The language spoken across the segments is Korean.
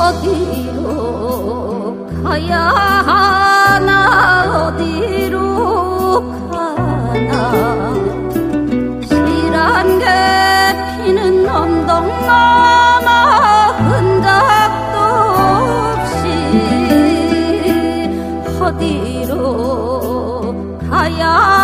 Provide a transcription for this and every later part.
어디로 가야 하나 어디로 가나. 실한게 피는 언덕마마 흔적도 없이 어디로 가야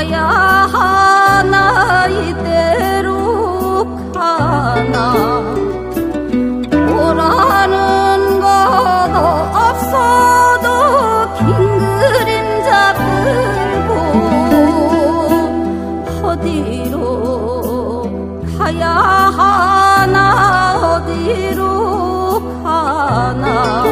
야, 하나 이대로 가나. 보라는 것도 없어도 긴 그림자 끌고 어디로 가야 하나 어디로 가나.